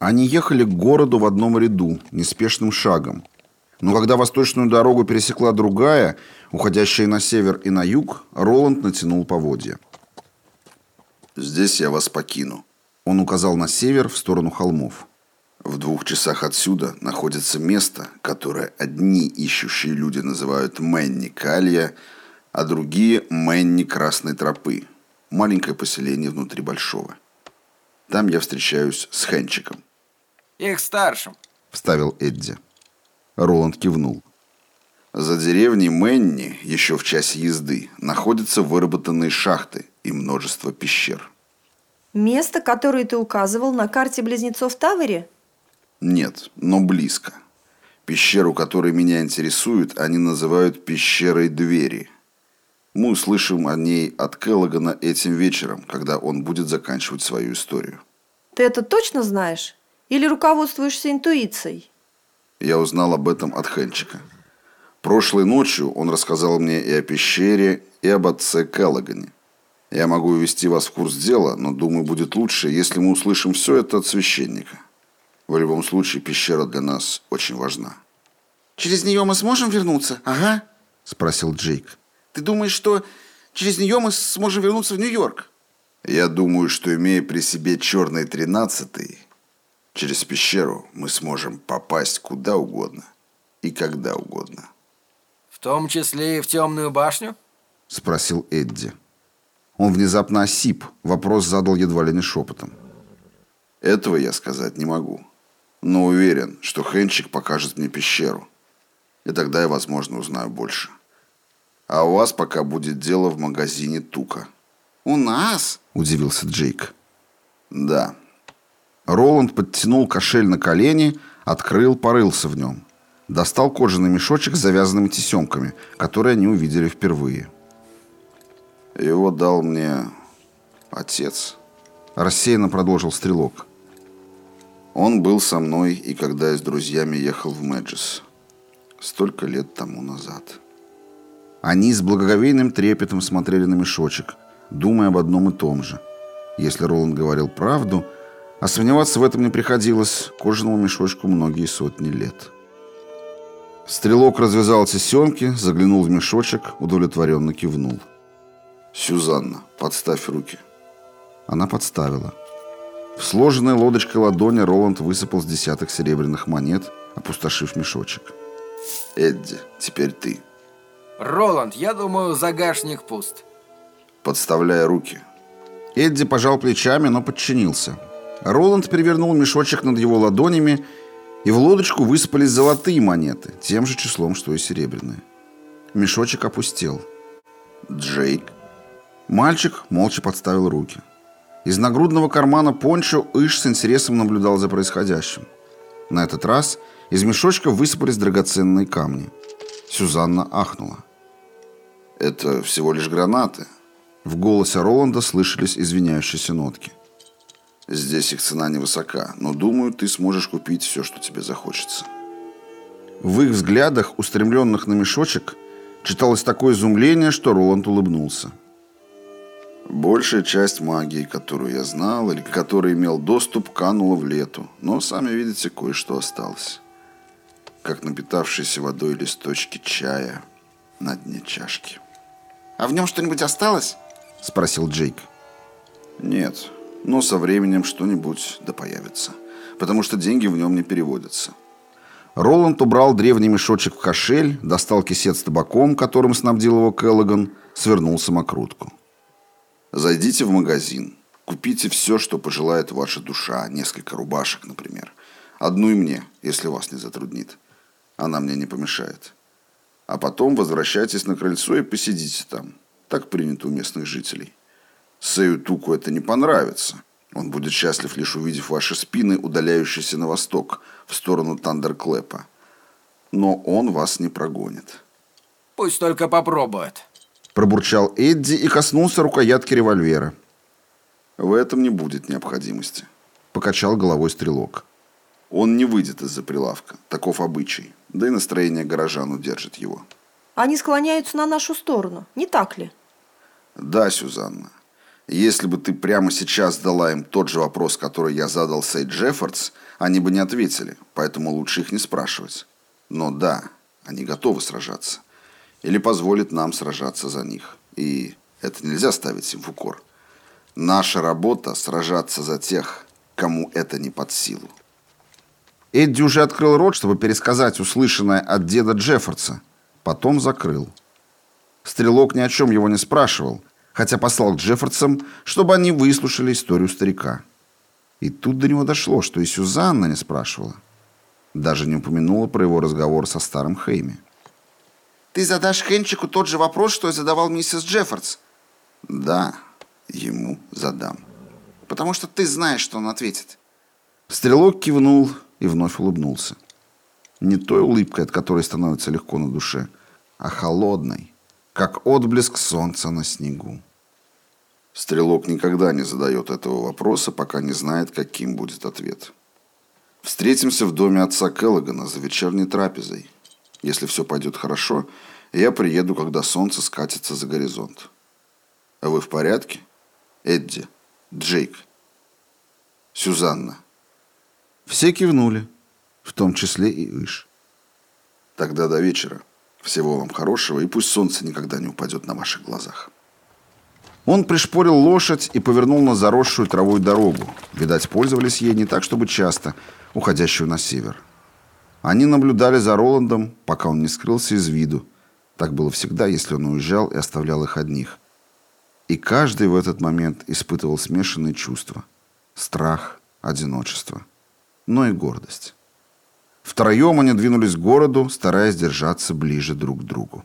Они ехали к городу в одном ряду, неспешным шагом. Но когда восточную дорогу пересекла другая, уходящая на север и на юг, Роланд натянул поводья. «Здесь я вас покину», — он указал на север в сторону холмов. «В двух часах отсюда находится место, которое одни ищущие люди называют Мэнни Калья, а другие – Мэнни Красной Тропы, маленькое поселение внутри Большого. Там я встречаюсь с Хенчиком». «Их старшим», – вставил Эдди. Роланд кивнул. За деревней Мэнни, еще в часе езды, находятся выработанные шахты и множество пещер. Место, которое ты указывал на карте близнецов Тавери? Нет, но близко. Пещеру, которая меня интересует, они называют пещерой двери. Мы услышим о ней от Келлогана этим вечером, когда он будет заканчивать свою историю. Ты это точно знаешь? Или руководствуешься интуицией? Я узнал об этом от Хенчика. Прошлой ночью он рассказал мне и о пещере, и об отце Келлогане. Я могу ввести вас в курс дела, но думаю, будет лучше, если мы услышим все это от священника. В любом случае, пещера для нас очень важна. «Через нее мы сможем вернуться?» «Ага», — спросил Джейк. «Ты думаешь, что через нее мы сможем вернуться в Нью-Йорк?» «Я думаю, что, имея при себе черный тринадцатый, через пещеру мы сможем попасть куда угодно и когда угодно». «В том числе и в темную башню?» — спросил Эдди. Он внезапно осип, вопрос задал едва ли не шепотом. «Этого я сказать не могу, но уверен, что Хенчик покажет мне пещеру, и тогда я, возможно, узнаю больше. А у вас пока будет дело в магазине Тука». «У нас?» – удивился Джейк. «Да». Роланд подтянул кошель на колени, открыл, порылся в нем. Достал кожаный мешочек с завязанными тесемками, которые они увидели впервые. Его дал мне отец. Рассеянно продолжил стрелок. Он был со мной и когда я с друзьями ехал в Мэджис. Столько лет тому назад. Они с благоговейным трепетом смотрели на мешочек, думая об одном и том же. Если Роланд говорил правду, а сомневаться в этом не приходилось, кожаному мешочку многие сотни лет. Стрелок развязал тесемки, заглянул в мешочек, удовлетворенно кивнул. «Сюзанна, подставь руки». Она подставила. В сложенной лодочкой ладони Роланд высыпал с десяток серебряных монет, опустошив мешочек. «Эдди, теперь ты». «Роланд, я думаю, загашник пуст». «Подставляя руки». Эдди пожал плечами, но подчинился. Роланд перевернул мешочек над его ладонями, и в лодочку высыпались золотые монеты, тем же числом, что и серебряные. Мешочек опустел. «Джейк?» Мальчик молча подставил руки. Из нагрудного кармана пончо Иш с интересом наблюдал за происходящим. На этот раз из мешочка высыпались драгоценные камни. Сюзанна ахнула. «Это всего лишь гранаты». В голосе Роланда слышались извиняющиеся нотки. «Здесь их цена невысока, но, думаю, ты сможешь купить все, что тебе захочется». В их взглядах, устремленных на мешочек, читалось такое изумление, что Роланд улыбнулся. Большая часть магии, которую я знал или к которой имел доступ, канула в лету, но, сами видите, кое-что осталось. Как напитавшиеся водой листочки чая на дне чашки. «А в нем что-нибудь осталось?» – спросил Джейк. «Нет, но со временем что-нибудь да появится, потому что деньги в нем не переводятся». Роланд убрал древний мешочек в кошель, достал кисет с табаком, которым снабдил его Келлоган, свернул самокрутку. Зайдите в магазин, купите все, что пожелает ваша душа, несколько рубашек, например. Одну и мне, если вас не затруднит. Она мне не помешает. А потом возвращайтесь на крыльцо и посидите там. Так принято у местных жителей. Сэю Туку это не понравится. Он будет счастлив, лишь увидев ваши спины, удаляющиеся на восток, в сторону Тандерклэпа. Но он вас не прогонит. Пусть только попробует. Пробурчал Эдди и коснулся рукоятки револьвера. В этом не будет необходимости. Покачал головой стрелок. Он не выйдет из-за прилавка. Таков обычай. Да и настроение горожан удержит его. Они склоняются на нашу сторону, не так ли? Да, Сюзанна. Если бы ты прямо сейчас задала им тот же вопрос, который я задал Сей Джеффордс, они бы не ответили, поэтому лучше их не спрашивать. Но да, они готовы сражаться. Или позволят нам сражаться за них. И это нельзя ставить им в укор. Наша работа – сражаться за тех, кому это не под силу. Эдди уже открыл рот, чтобы пересказать услышанное от деда Джеффордса. Потом закрыл. Стрелок ни о чем его не спрашивал, хотя послал к Джеффордсам, чтобы они выслушали историю старика. И тут до него дошло, что и Сюзанна не спрашивала. Даже не упомянула про его разговор со старым Хейми. «Ты задашь Хенчику тот же вопрос, что и задавал миссис Джеффордс?» «Да, ему задам. Потому что ты знаешь, что он ответит». Стрелок кивнул и вновь улыбнулся. Не той улыбкой, от которой становится легко на душе, а холодной, как отблеск солнца на снегу. Стрелок никогда не задает этого вопроса, пока не знает, каким будет ответ. Встретимся в доме отца Келлогана за вечерней трапезой. Если все пойдет хорошо, я приеду, когда солнце скатится за горизонт. А вы в порядке? Эдди, Джейк, Сюзанна. Все кивнули, в том числе и Иш. Тогда до вечера. Всего вам хорошего, и пусть солнце никогда не упадет на ваших глазах. Он пришпорил лошадь и повернул на заросшую травой дорогу. Видать, пользовались ей не так, чтобы часто, уходящую на север. Они наблюдали за Роландом, пока он не скрылся из виду. Так было всегда, если он уезжал и оставлял их одних. И каждый в этот момент испытывал смешанные чувства. Страх, одиночество, но и гордость. Втроем они двинулись к городу, стараясь держаться ближе друг к другу.